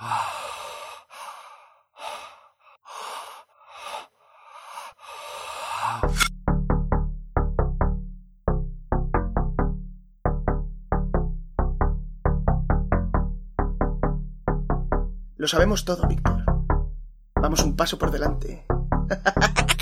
Lo sabemos todo, Víctor. Vamos un paso por delante.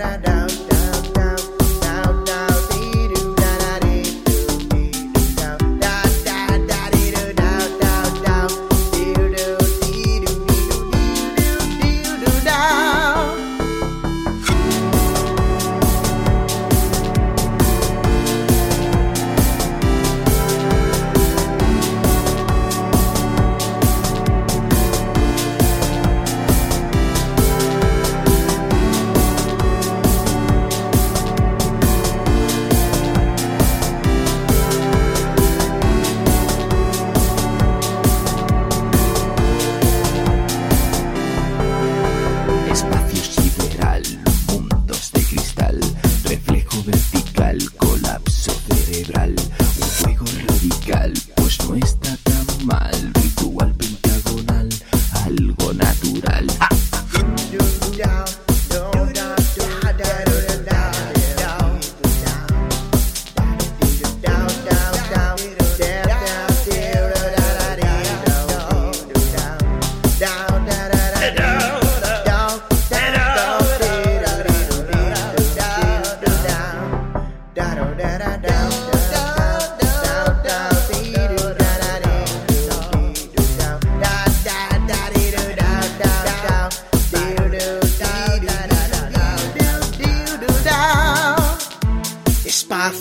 da da da. Un juego radical, pues no está tan mal, ritual pentagonal, algo natural.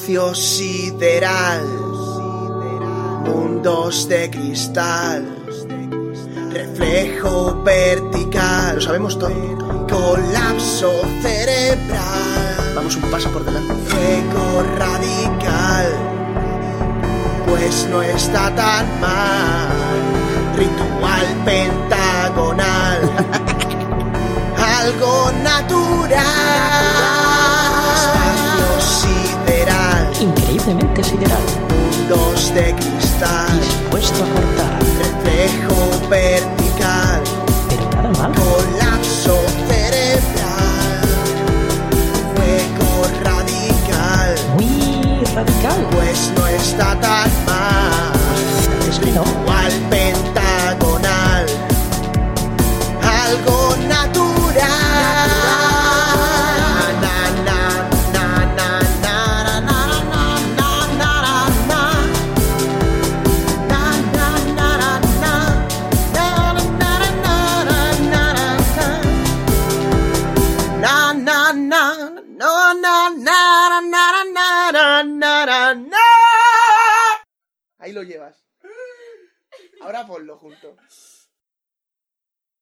Espacio sideral, mundos de cristal, reflejo vertical, lo sabemos todo. Colapso cerebral, vamos un paso por delante. Fuego radical, pues no está tan mal. Ritual Increíblemente sideral. mundos de cristal, Dispuesto a cortar. Ahí lo llevas. Ahora ponlo junto.